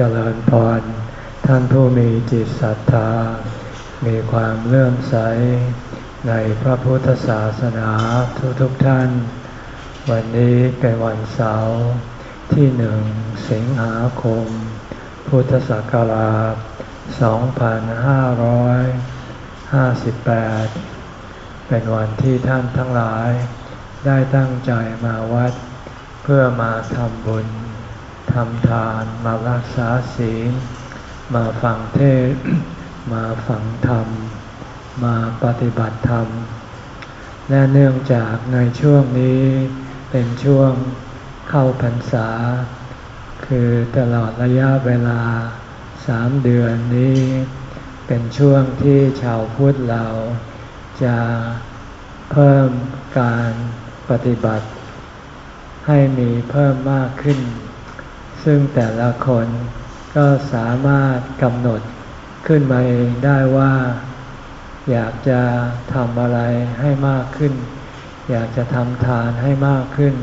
เจริญพร ท่านผู้มีจิตศรัทธา มีความเลื่อมใส ในพระพุทธศาสนาทุกๆทท่าน วันนี้เป็นวันเสาร์ที่หนึ่งสิงหาคม พุทธศักราช 2558 เป็นวันที่ท่านทั้งหลาย ได้ตั้งใจมาวัด เพื่อมาทำบุญ ทำทานมารักษาศีล มาฟังเทศ มาฟังธรรม มาปฏิบัติธรรม และเนื่องจากในช่วงนี้เป็นช่วงเข้าพรรษา คือตลอดระยะเวลาสามเดือนนี้ เป็นช่วงที่ชาวพุทธเราจะเพิ่มการปฏิบัติ ให้มีเพิ่มมากขึ้น ซึ่งแต่ละคนก็สามารถกำหนดขึ้นมาเองได้ว่า อยากจะทำอะไรให้มากขึ้น อยากจะทำทานให้มากขึ้น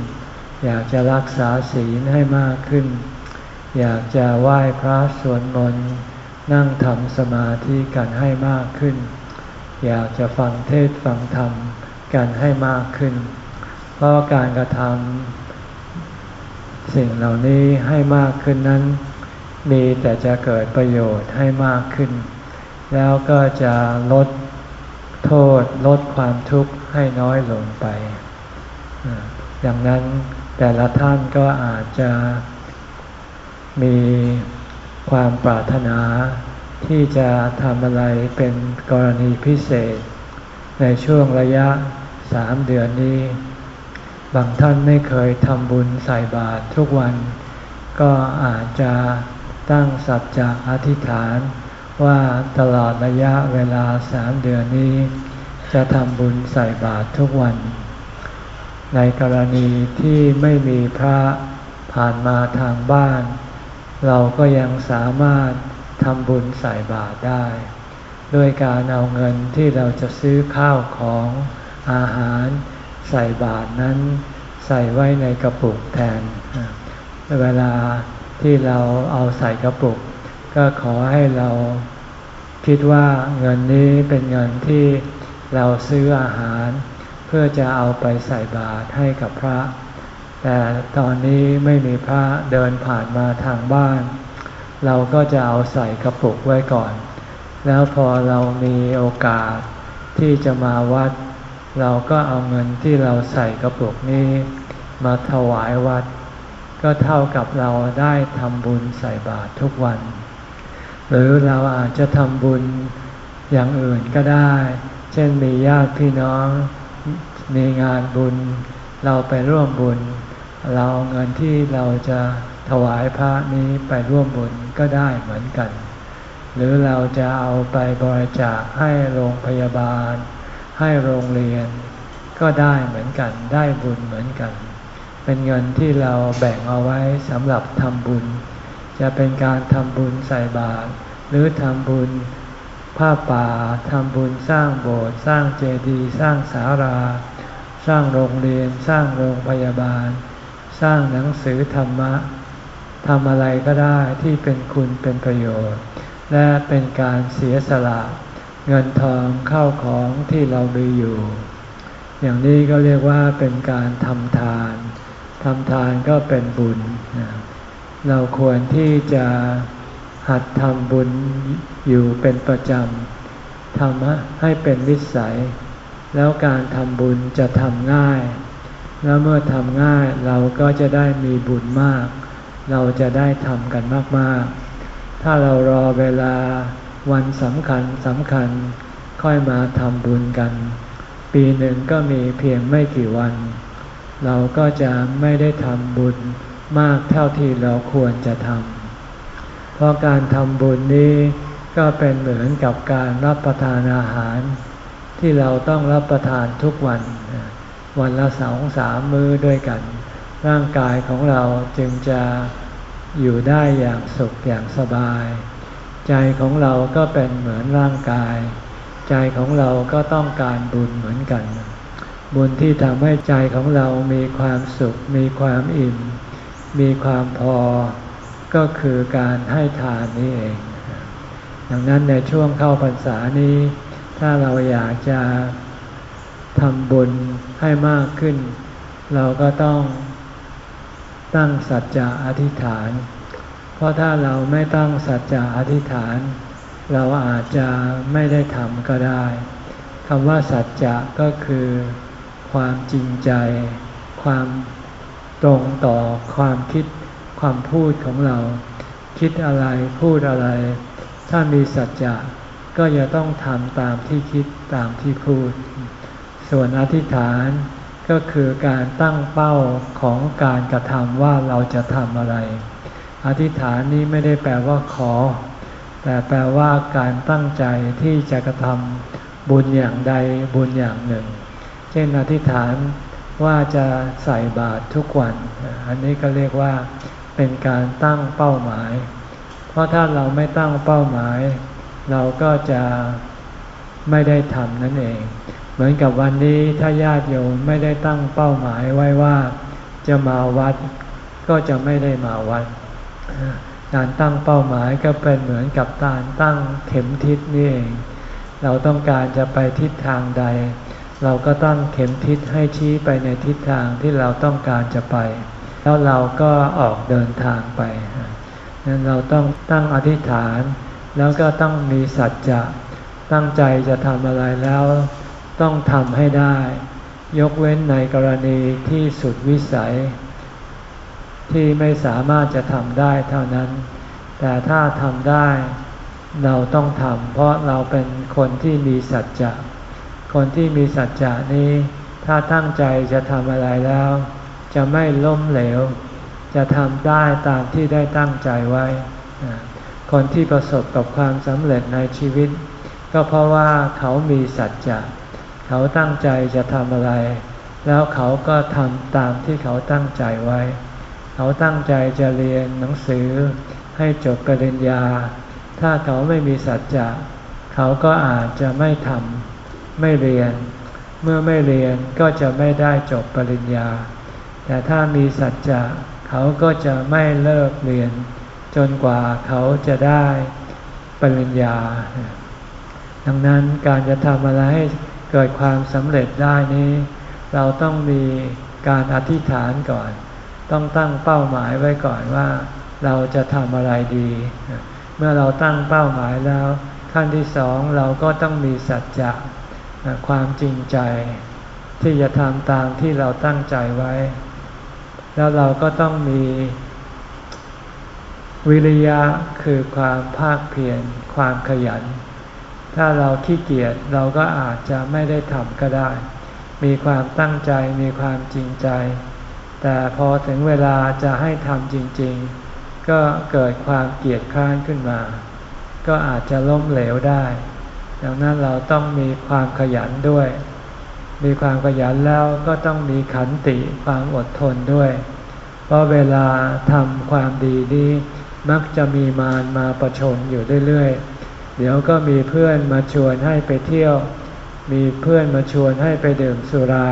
อยากจะรักษาศีลให้มากขึ้น อยากจะไหว้พระสวดมนต์นั่งทำสมาธิกันให้มากขึ้น อยากจะฟังเทศฟังธรรมกันให้มากขึ้น เพราะการกระทำ สิ่งเหล่านี้ให้มากขึ้นนั้น มีแต่จะเกิดประโยชน์ให้มากขึ้น แล้วก็จะลดโทษลดความทุกข์ให้น้อยลงไปดังนั้นแต่ละท่านก็อาจจะมีความปรารถนาที่จะทำอะไรเป็นกรณีพิเศษ ในช่วงระยะสามเดือนนี้ บางท่านไม่เคยทำบุญใส่บาตรทุกวัน ก็อาจจะตั้งสัจจะอธิษฐาน ว่าตลอดระยะเวลาสามเดือนนี้ จะทำบุญใส่บาตรทุกวัน ในกรณีที่ไม่มีพระผ่านมาทางบ้าน เราก็ยังสามารถทำบุญใส่บาตรได้ด้วยการเอาเงินที่เราจะซื้อข้าวของอาหาร ใส่บาตรนั้นใส่ไว้ในกระปุกแทน เวลาที่เราเอาใส่กระปุก ก็ขอให้เราคิดว่าเงินนี้เป็นเงินที่เราซื้ออาหาร เพื่อจะเอาไปใส่บาตรให้กับพระ แต่ตอนนี้ไม่มีพระเดินผ่านมาทางบ้าน เราก็จะเอาใส่กระปุกไว้ก่อน แล้วพอเรามีโอกาสที่จะมาวัด เราก็เอาเงินที่เราใส่กระปุกนี้มาถวายวัด ก็เท่ากับเราได้ทำบุญใส่บาตรทุกวัน หรือเราอาจจะทำบุญอย่างอื่นก็ได้ เช่นมีญาติพี่น้องมีงานบุญ เราไปร่วมบุญ เราเอาเงินที่เราจะถวายพระนี้ไปร่วมบุญก็ได้เหมือนกัน หรือเราจะเอาไปบริจาคให้โรงพยาบาล ให้โรงเรียน ก็ได้เหมือนกันได้บุญเหมือนกัน เป็นเงินที่เราแบ่งเอาไว้สำหรับทำบุญ จะเป็นการทำบุญใส่บาตรหรือทำบุญผ้าป่าทำบุญสร้างโบสถ์สร้างเจดีย์สร้างสาราสร้างโรงเรียนสร้างโรงพยาบาล สร้างหนังสือธรรมะทำอะไรก็ได้ที่เป็นคุณเป็นประโยชน์ และเป็นการเสียสละ เงินทองเข้าของที่เรามีอยู่ อย่างนี้ก็เรียกว่าเป็นการทำทานทำทานก็เป็นบุญ เราควรที่จะหัดทำบุญอยู่เป็นประจำทำให้เป็นนิสัย แล้วการทำบุญจะทำง่าย แล้วเมื่อทำง่ายเราก็จะได้มีบุญมาก เราจะได้ทำกันมากๆ ถ้าเรารอเวลา วันสำคัญสำคัญค่อยมาทำบุญกัน ปีหนึ่งก็มีเพียงไม่กี่วัน เราก็จะไม่ได้ทำบุญมากเท่าที่เราควรจะทำเพราะการทำบุญนี้ก็เป็นเหมือนกับการรับประทานอาหาร ที่เราต้องรับประทานทุกวัน วันละสองสามมื้อด้วยกัน ร่างกายของเราจึงจะอยู่ได้อย่างสุขอย่างสบาย ใจของเราก็เป็นเหมือนร่างกาย ใจของเราก็ต้องการบุญเหมือนกัน บุญที่ทำให้ใจของเรามีความสุข มีความอิ่ม มีความพอ ก็คือการให้ทานนี่เอง ดังนั้นในช่วงเข้าพรรษานี้ ถ้าเราอยากจะทำบุญให้มากขึ้น เราก็ต้องตั้งสัจจะอธิษฐาน เพราะถ้าเราไม่ตั้งสัจจะอธิษฐาน เราอาจจะไม่ได้ทำก็ได้คำว่าสัจจะก็คือ ความจริงใจ ความตรงต่อความคิดความพูดของเรา คิดอะไรพูดอะไร ถ้ามีสัจจะก็จะต้องทำตามที่คิดตามที่พูด ส่วนอธิษฐานก็คือการตั้งเป้าของการกระทำว่าเราจะทำอะไร อธิษฐานนี้ไม่ได้แปลว่าขอ แต่แปลว่าการตั้งใจที่จะกระทำบุญอย่างใดบุญอย่างหนึ่ง เช่นอธิษฐานว่าจะใส่บาตรทุกวัน อันนี้ก็เรียกว่าเป็นการตั้งเป้าหมาย เพราะถ้าเราไม่ตั้งเป้าหมาย เราก็จะไม่ได้ทำนั่นเอง เหมือนกับวันนี้ถ้าญาติโยมไม่ได้ตั้งเป้าหมายไว้ว่า จะมาวัดก็จะไม่ได้มาวัด การตั้งเป้าหมายก็เป็นเหมือนกับการตั้งเข็มทิศนี่เอง เราต้องการจะไปทิศทางใด เราก็ตั้งเข็มทิศให้ชี้ไปในทิศทางที่เราต้องการจะไป แล้วเราก็ออกเดินทางไปนั้นเราต้องตั้งอธิษฐาน แล้วก็ต้องมีสัจจะตั้งใจจะทำอะไรแล้ว ต้องทำให้ได้ ยกเว้นในกรณีที่สุดวิสัย ที่ไม่สามารถจะทำได้เท่านั้น แต่ถ้าทำได้เราต้องทำเพราะเราเป็นคนที่มีสัจจะ คนที่มีสัจจะนี้ ถ้าตั้งใจจะทำอะไรแล้ว จะไม่ล้มเหลว จะทำได้ตามที่ได้ตั้งใจไว้ คนที่ประสบกับความสำเร็จในชีวิต ก็เพราะว่าเขามีสัจจะ เขาตั้งใจจะทำอะไร แล้วเขาก็ทำตามที่เขาตั้งใจไว้ เขาตั้งใจจะเรียนหนังสือให้จบปริญญา ถ้าเขาไม่มีสัจจะเขาก็อาจจะไม่ทำไม่เรียน เมื่อไม่เรียนก็จะไม่ได้จบปริญญา แต่ถ้ามีสัจจะเขาก็จะไม่เลิกเรียน จนกว่าเขาจะได้ปริญญา ดังนั้นการจะทำอะไรให้เกิดความสำเร็จได้นี้ เราต้องมีการอธิษฐานก่อน ต้องตั้งเป้าหมายไว้ก่อนว่า เราจะทำอะไรดี เมื่อเราตั้งเป้าหมายแล้ว ขั้นที่สองเราก็ต้องมีสัจจะความจริงใจ ที่จะทำตามที่เราตั้งใจไว้ แล้วเราก็ต้องมีวิริยะคือความภาคเพียรความขยัน ถ้าเราขี้เกียจเราก็อาจจะไม่ได้ทำก็ได้ มีความตั้งใจมีความจริงใจ แต่พอถึงเวลาจะให้ทำจริง ๆ ก็เกิดความเกียจคร้านขึ้นมา ก็อาจจะล้มเหลวได้ ดังนั้นเราต้องมีความขยันด้วย มีความขยันแล้วก็ต้องมีขันติความอดทนด้วย เพราะเวลาทำความดีนี้มักจะมีมารมาประชนอยู่เรื่อยๆ เดี๋ยวก็มีเพื่อนมาชวนให้ไปเที่ยว มีเพื่อนมาชวนให้ไปดื่มสุรา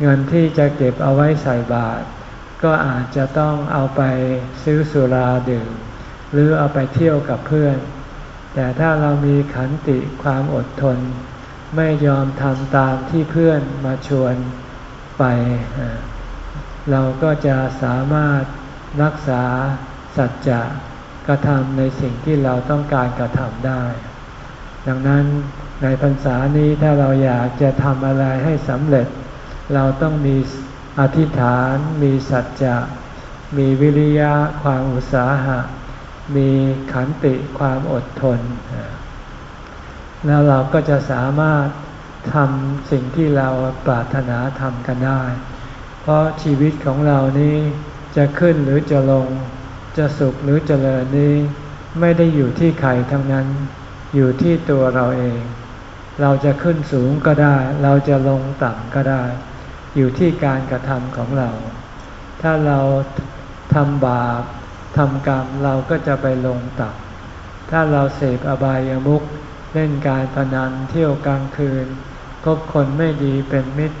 เงินที่จะเก็บเอาไว้ใส่บาตรก็อาจจะต้องเอาไปซื้อสุราดื่ม หรือเอาไปเที่ยวกับเพื่อน แต่ถ้าเรามีขันติความอดทน ไม่ยอมทำตามที่เพื่อนมาชวนไป เราก็จะสามารถรักษาสัจจะกระทำในสิ่งที่เราต้องการกระทำได้ ดังนั้นในพรรษานี้ถ้าเราอยากจะทำอะไรให้สำเร็จ เราต้องมีอธิษฐาน มีสัจจะ มีวิริยะความอุตสาหะ มีขันติความอดทน แล้วเราก็จะสามารถทำสิ่งที่เราปรารถนาทำกันได้ เพราะชีวิตของเรานี้จะขึ้นหรือจะลง จะสุขหรือเจริญนี้ ไม่ได้อยู่ที่ใครทั้งนั้น อยู่ที่ตัวเราเอง เราจะขึ้นสูงก็ได้ เราจะลงต่ำก็ได้ อยู่ที่การกระทำของเรา ถ้าเราทำบาปทำกรรมเราก็จะไปลงต่ำถ้าเราเสพอบายามุขเล่นการพนันเที่ยวกลางคืนคบคนไม่ดีเป็นมิตร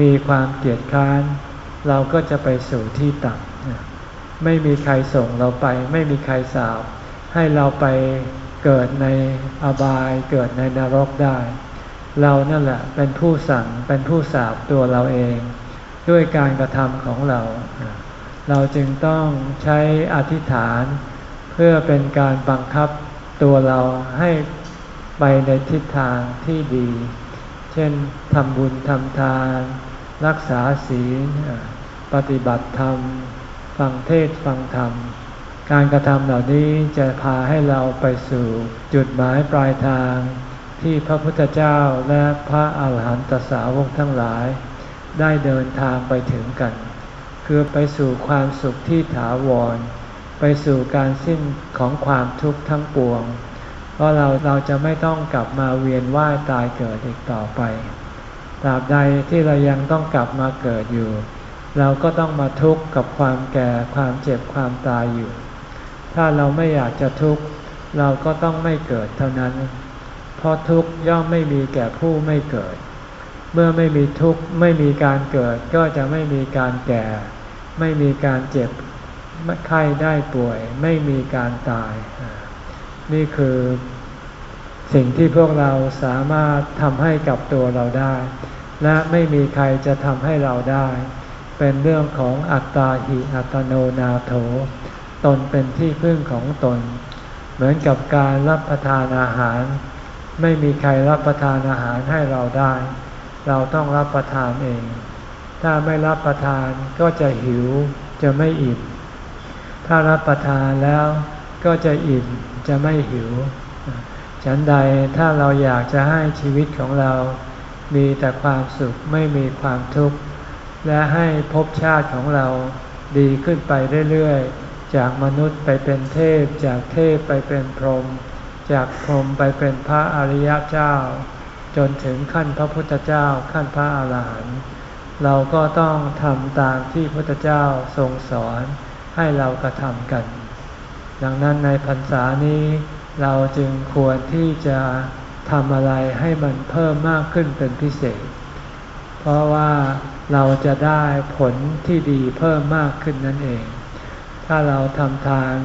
มีความเกลียดค้าน เราก็จะไปสู่ที่ต่ำไม่มีใครส่งเราไป ไม่มีใครสาบให้เราไปเกิดในอบายเกิดในนรกได้ เรานั่นแหละเป็นผู้สั่งเป็นผู้สาบตัวเราเอง ด้วยการกระทำของเรา เราจึงต้องใช้อธิษฐาน เพื่อเป็นการบังคับตัวเราให้ไปในทิศทางที่ดี เช่นทำบุญทำทาน รักษาศีล ปฏิบัติธรรม ฟังเทศฟังธรรม การกระทำเหล่านี้จะพาให้เราไปสู่จุดหมายปลายทาง ที่พระพุทธเจ้าและพระอาหารหันตสาวกทั้งหลาย ได้เดินทางไปถึงกัน คือไปสู่ความสุขที่ถาวร ไปสู่การสิ้นของความทุกข์ทั้งปวง เพราะเราเราจะไม่ต้องกลับมาเวียนว่ายตายเกิดอีกต่อไปตราบใดที่เรายังต้องกลับมาเกิดอยู่ เราก็ต้องมาทุกข์กับความแก่ความเจ็บความตายอยู่ ถ้าเราไม่อยากจะทุกข์เราก็ต้องไม่เกิดเท่านั้น เพราะทุกข์ย่อมไม่มีแก่ผู้ไม่เกิด เมื่อไม่มีทุกข์ไม่มีการเกิด ก็จะไม่มีการแก่ ไม่มีการเจ็บไข้ได้ป่วย ไม่มีการตาย นี่คือสิ่งที่พวกเราสามารถทำให้กับตัวเราได้ และไม่มีใครจะทำให้เราได้ เป็นเรื่องของอัตตาหิอัตโนนาโถ ตนเป็นที่พึ่งของตน เหมือนกับการรับประทานอาหาร ไม่มีใครรับประทานอาหารให้เราได้ เราต้องรับประทานเอง ถ้าไม่รับประทานก็จะหิวจะไม่อิ่ม ถ้ารับประทานแล้วก็จะอิ่มจะไม่หิว ฉันใดถ้าเราอยากจะให้ชีวิตของเรา มีแต่ความสุขไม่มีความทุกข์ และให้ภพชาติของเราดีขึ้นไปเรื่อยๆ จากมนุษย์ไปเป็นเทพ จากเทพไปเป็นพรหม จากพรหมไปเป็นพระอริยเจ้า จนถึงขั้นพระพุทธเจ้าขั้นพระอาหารหันต์เราก็ต้องทำตามที่พระพุทธเจ้าทรงสอนให้เรากระทำกัน ดังนั้นในพรรษานี้เราจึงควรที่จะทำอะไรให้มันเพิ่มมากขึ้นเป็นพิเศษ เพราะว่าเราจะได้ผลที่ดีเพิ่มมากขึ้นนั่นเอง ถ้าเราทำทาน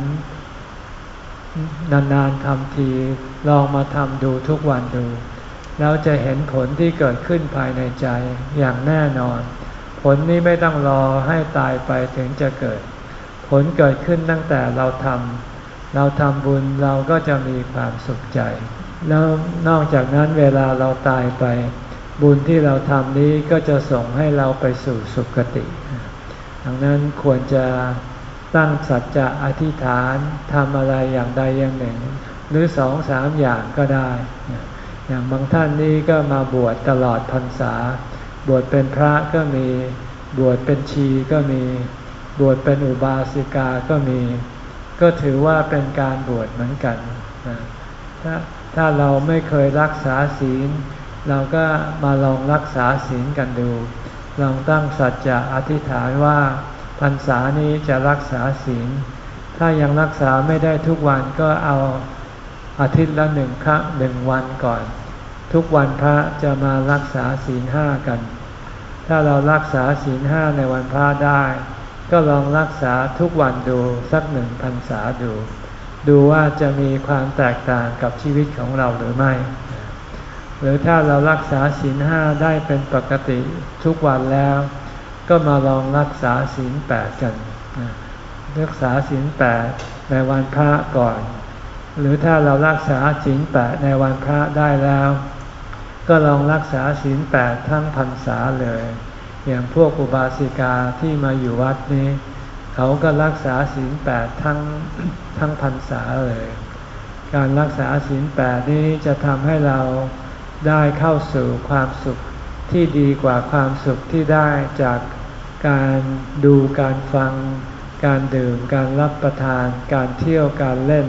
นานๆทำทีลองมาทำดูทุกวันดู แล้วจะเห็นผลที่เกิดขึ้นภายในใจอย่างแน่นอน ผลนี้ไม่ต้องรอให้ตายไปถึงจะเกิด ผลเกิดขึ้นตั้งแต่เราทำเราทำบุญเราก็จะมีความสุขใจ แล้วนอกจากนั้นเวลาเราตายไป บุญที่เราทำนี้ก็จะส่งให้เราไปสู่สุคติ ดังนั้นควรจะ ตั้งสัจจะอธิษฐานทำอะไรอย่างใดอย่างหนึ่ง หรือสองสามอย่างก็ได้ อย่างบางท่านนี้ก็มาบวชตลอดพรรษา บวชเป็นพระก็มี บวชเป็นชีก็มี บวชเป็นอุบาสิกาก็มี ก็ถือว่าเป็นการบวชเหมือนกัน ถ้าถ้าเราไม่เคยรักษาศีล เราก็มาลองรักษาศีลกันดู ลองตั้งสัจจะอธิษฐานว่า พรรษานี้จะรักษาศีล ถ้ายังรักษาไม่ได้ทุกวันก็เอาอาทิตย์ละหนึ่งครั้งหนึ่งวันก่อน ทุกวันพระจะมารักษาศีลห้ากัน ถ้าเรารักษาศีลห้าในวันพระได้ ก็ลองรักษาทุกวันดูสักหนึ่งพรรษาดู ดูว่าจะมีความแตกต่างกับชีวิตของเราหรือไม่ หรือถ้าเรารักษาศีลห้าได้เป็นปกติทุกวันแล้ว ก็มาลองรักษาศีลแปดกัน รักษาศีลแปดในวันพระก่อน หรือถ้าเรารักษาศีลแปดในวันพระได้แล้ว ก็ลองรักษาศีลแปดทั้งพรรษาเลย อย่างพวกอุบาสิกาที่มาอยู่วัดนี้ เขาก็รักษาศีลแปดทั้งทั้งพรรษาเลย การรักษาศีลแปดนี้จะทำให้เราได้เข้าสู่ความสุขที่ดีกว่าความสุขที่ได้จาก การดูการฟัง การดื่ม การรับประทาน การเที่ยวการเล่น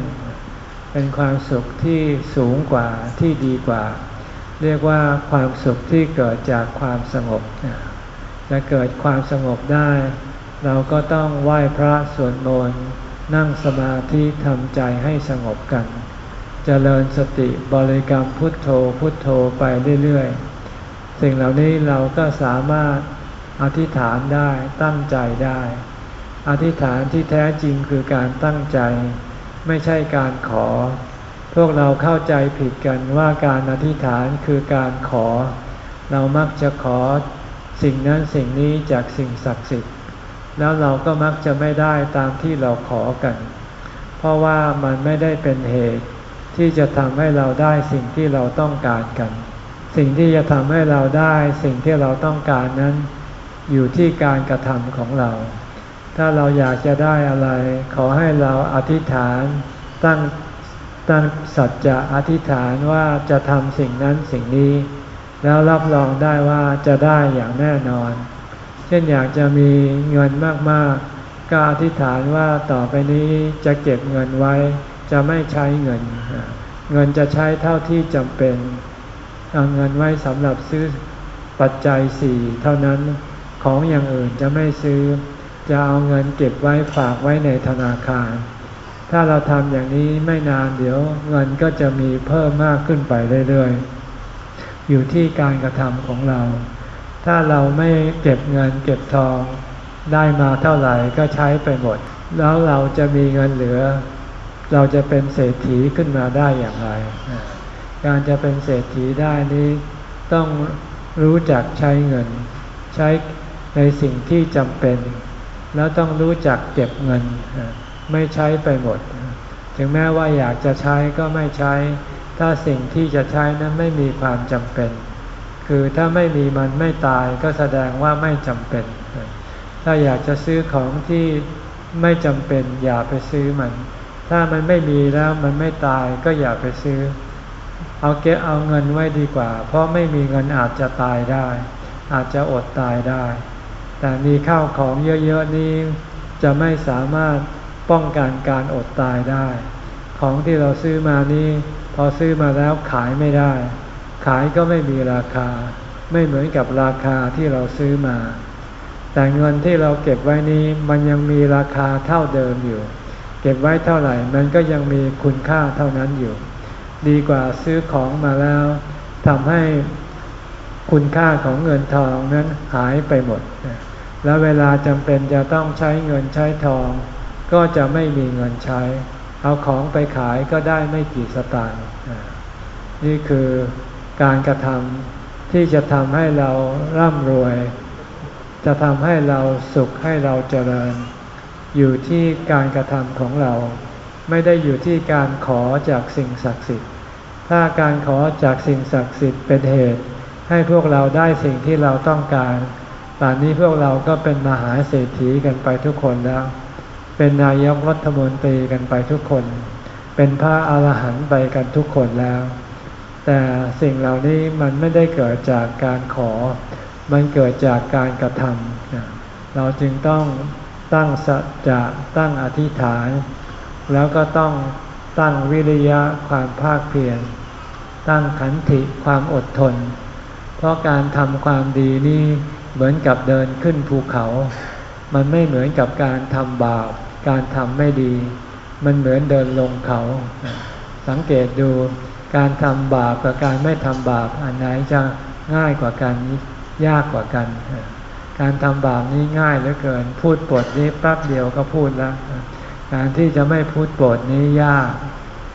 เป็นความสุขที่สูงกว่าที่ดีกว่า เรียกว่าความสุขที่เกิดจากความสงบจะเกิดความสงบได้ เราก็ต้องไหว้พระสวดมนต์นั่งสมาธิทำใจให้สงบกันจเจริญสติบริกรรมพุทโธพุทโธไปเรื่อยๆ สิ่งเหล่านี้เราก็สามารถ อธิษฐานได้ตั้งใจได้ อธิษฐานที่แท้จริงคือการตั้งใจ ไม่ใช่การขอ พวกเราเข้าใจผิดกันว่าการอธิษฐานคือการขอ เรามักจะขอสิ่งนั้นสิ่งนี้จากสิ่งศักดิ์สิทธิ์ แล้วเราก็มักจะไม่ได้ตามที่เราขอกัน เพราะว่ามันไม่ได้เป็นเหตุ ที่จะทำให้เราได้สิ่งที่เราต้องการกัน สิ่งที่จะทำให้เราได้สิ่งที่เราต้องการนั้น อยู่ที่การกระทำของเรา ถ้าเราอยากจะได้อะไร ขอให้เราอธิษฐานตั้งตั้งสัจจะอธิษฐานว่าจะทำสิ่งนั้นสิ่งนี้ แล้วรับรองได้ว่าจะได้อย่างแน่นอน เช่นอยากจะมีเงินมากๆ ก็อธิษฐานว่าต่อไปนี้จะเก็บเงินไว้ จะไม่ใช้เงิน เงินจะใช้เท่าที่จำเป็นเอาเงินไว้สำหรับซื้อปัจจัยสี่เท่านั้น ของอย่างอื่นจะไม่ซื้อ จะเอาเงินเก็บไว้ฝากไว้ในธนาคาร ถ้าเราทำอย่างนี้ไม่นานเดี๋ยวเงินก็จะมีเพิ่มมากขึ้นไปเรื่อยๆ อยู่ที่การกระทำของเรา ถ้าเราไม่เก็บเงินเก็บทอง ได้มาเท่าไหร่ก็ใช้ไปหมด แล้วเราจะมีเงินเหลือ เราจะเป็นเศรษฐีขึ้นมาได้อย่างไร การจะเป็นเศรษฐีได้นี้ต้องรู้จักใช้เงิน ใช้ ในสิ่งที่จำเป็น แล้วต้องรู้จักเก็บเงิน ไม่ใช้ไปหมด ถึงแม้ว่าอยากจะใช้ก็ไม่ใช้ ถ้าสิ่งที่จะใช้นั้นไม่มีความจำเป็น คือถ้าไม่มีมันไม่ตายก็แสดงว่าไม่จำเป็น ถ้าอยากจะซื้อของที่ไม่จำเป็นอย่าไปซื้อมัน ถ้ามันไม่มีแล้วมันไม่ตายก็อย่าไปซื้อ เอาเก็บเอาเงินไว้ดีกว่า เพราะไม่มีเงินอาจจะตายได้ อาจจะอดตายได้ แต่มีข้าวของเยอะๆนี้จะไม่สามารถป้องกันการอดตายได้ ของที่เราซื้อมานี้พอซื้อมาแล้วขายไม่ได้ ขายก็ไม่มีราคา ไม่เหมือนกับราคาที่เราซื้อมา แต่เงินที่เราเก็บไว้นี้มันยังมีราคาเท่าเดิมอยู่ เก็บไว้เท่าไหร่ มันก็ยังมีคุณค่าเท่านั้นอยู่ ดีกว่าซื้อของมาแล้วทำให้คุณค่าของเงินทองนั้นหายไปหมด แล้วเวลาจำเป็นจะต้องใช้เงินใช้ทอง ก็จะไม่มีเงินใช้ เอาของไปขายก็ได้ไม่กี่สตางค์นี่คือการกระทำที่จะทำให้เราร่ำรวย จะทำให้เราสุขให้เราเจริญ อยู่ที่การกระทำของเรา ไม่ได้อยู่ที่การขอจากสิ่งศักดิ์สิทธิ์ ถ้าการขอจากสิ่งศักดิ์สิทธิ์เป็นเหตุ ให้พวกเราได้สิ่งที่เราต้องการ ป่านนี้พวกเราก็เป็นมหาเศรษฐีกันไปทุกคนแล้ว เป็นนายกรัฐมนตรีกันไปทุกคน เป็นพระอาหารหันต์ไปกันทุกคนแล้ว แต่สิ่งเหล่านี้มันไม่ได้เกิดจากการขอ มันเกิดจากการกระทำเราจึงต้องตั้งสัจจะตั้งอธิษฐาน แล้วก็ต้องตั้งวิริยะความภาคเพียรตั้งขันติความอดทน เพราะการทำความดีนี่ เหมือนกับเดินขึ้นภูเขา มันไม่เหมือนกับการทำบาป การทำไม่ดี มันเหมือนเดินลงเขา สังเกตดูการทำบาปกับการไม่ทำบาปอันไหนจะง่ายกว่ากันยากกว่ากัน การทำบาปนี้ง่ายเหลือเกิน พูดปดนี้แป๊บเดียวก็พูดแล้ว การที่จะไม่พูดปดนี้ยาก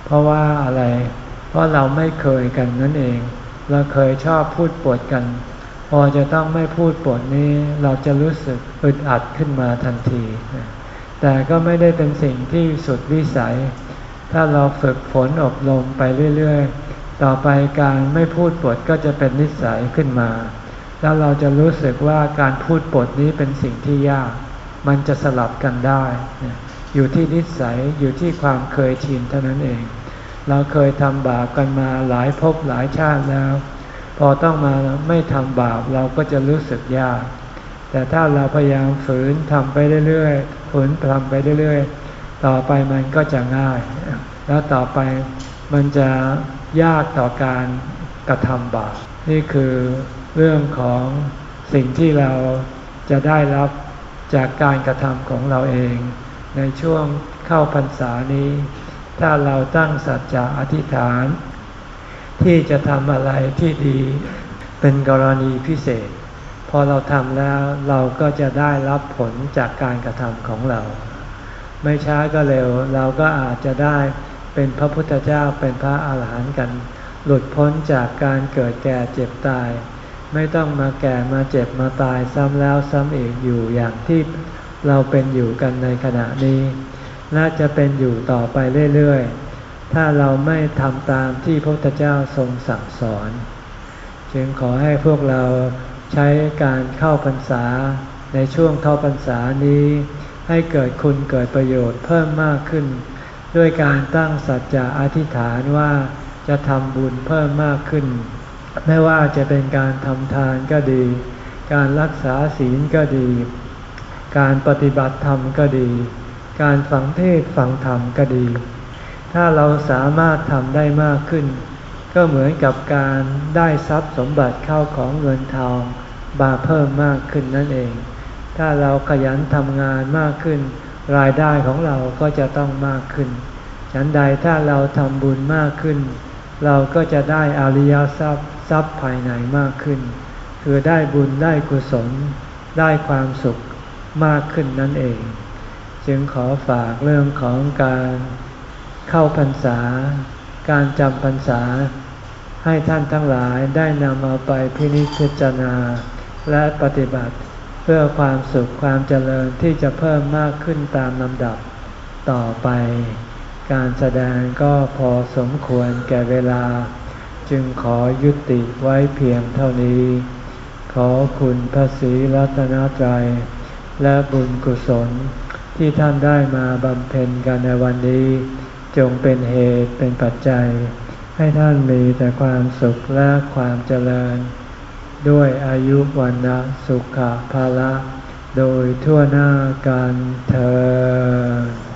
เพราะว่าอะไร เพราะเราไม่เคยกันนั่นเอง เราเคยชอบพูดปดกัน พอจะต้องไม่พูดปดนี้เราจะรู้สึกอึดอัดขึ้นมาทันที แต่ก็ไม่ได้เป็นสิ่งที่สุดวิสัย ถ้าเราฝึกฝนอบรมไปเรื่อยๆ ต่อไปการไม่พูดปดก็จะเป็นนิสัยขึ้นมา แล้วเราจะรู้สึกว่าการพูดปดนี้เป็นสิ่งที่ยาก มันจะสลับกันได้ อยู่ที่นิสัยอยู่ที่ความเคยชินเท่านั้นเอง เราเคยทำบาปกันมาหลายภพหลายชาติแล้ว พอต้องมาไม่ทำบาปเราก็จะรู้สึกยาก แต่ถ้าเราพยายามฝืนทำไปเรื่อยๆฝืนทำไปเรื่อยๆ ต่อไปมันก็จะง่าย แล้วต่อไปมันจะยากต่อการกระทำบาปนี่คือเรื่องของสิ่งที่เราจะได้รับจากการกระทำของเราเอง ในช่วงเข้าพรรษานี้ ถ้าเราตั้งสัจจะอธิษฐาน ที่จะทำอะไรที่ดีเป็นกรณีพิเศษ พอเราทำแล้วเราก็จะได้รับผลจากการกระทำของเรา ไม่ช้าก็เร็วเราก็อาจจะได้เป็นพระพุทธเจ้าเป็นพระอาหารหันต์กัน หลุดพ้นจากการเกิดแก่เจ็บตาย ไม่ต้องมาแก่มาเจ็บมาตายซ้ำแล้วซ้ำอีกอยู่อย่างที่เราเป็นอยู่กันในขณะนี้น่าจะเป็นอยู่ต่อไปเรื่อยๆ ถ้าเราไม่ทำตามที่พระพุทธเจ้าทรงสั่งสอน จึงขอให้พวกเราใช้การเข้าพรรษาในช่วงเข้าพรรษานี้ ให้เกิดคุณเกิดประโยชน์เพิ่มมากขึ้น ด้วยการตั้งสัจจะอธิษฐานว่าจะทำบุญเพิ่มมากขึ้น ไม่ว่าจะเป็นการทำทานก็ดี การรักษาศีลก็ดี การปฏิบัติธรรมก็ดี การฟังเทศฟังธรรมก็ดี ถ้าเราสามารถทำได้มากขึ้น ก็เหมือนกับการได้ทรัพย์สมบัติเข้าของเงินทองบาเพิ่มมากขึ้นนั่นเอง ถ้าเราขยันทำงานมากขึ้น รายได้ของเราก็จะต้องมากขึ้น ฉันใดถ้าเราทำบุญมากขึ้น เราก็จะได้อริยทรัพย์ทรัพย์ภายในมากขึ้น คือได้บุญได้กุศล ได้ความสุขมากขึ้นนั่นเอง จึงขอฝากเรื่องของการ เข้าพรรษา การจำพรรษา ให้ท่านทั้งหลายได้นำเอาไปพินิจพิจารณา และปฏิบัติเพื่อความสุขความเจริญที่จะเพิ่มมากขึ้นตามลำดับต่อไป การแสดงก็พอสมควรแก่เวลา จึงขอยุติไว้เพียงเท่านี้ ขอคุณพระศรีรัตนตรัยและบุญกุศลที่ท่านได้มาบำเพ็ญกันในวันนี้ จงเป็นเหตุเป็นปัจจัย ให้ท่านมีแต่ความสุขและความเจริญ ด้วยอายุวันนะสุขภาละ โดยทั่วหน้ากันเธอ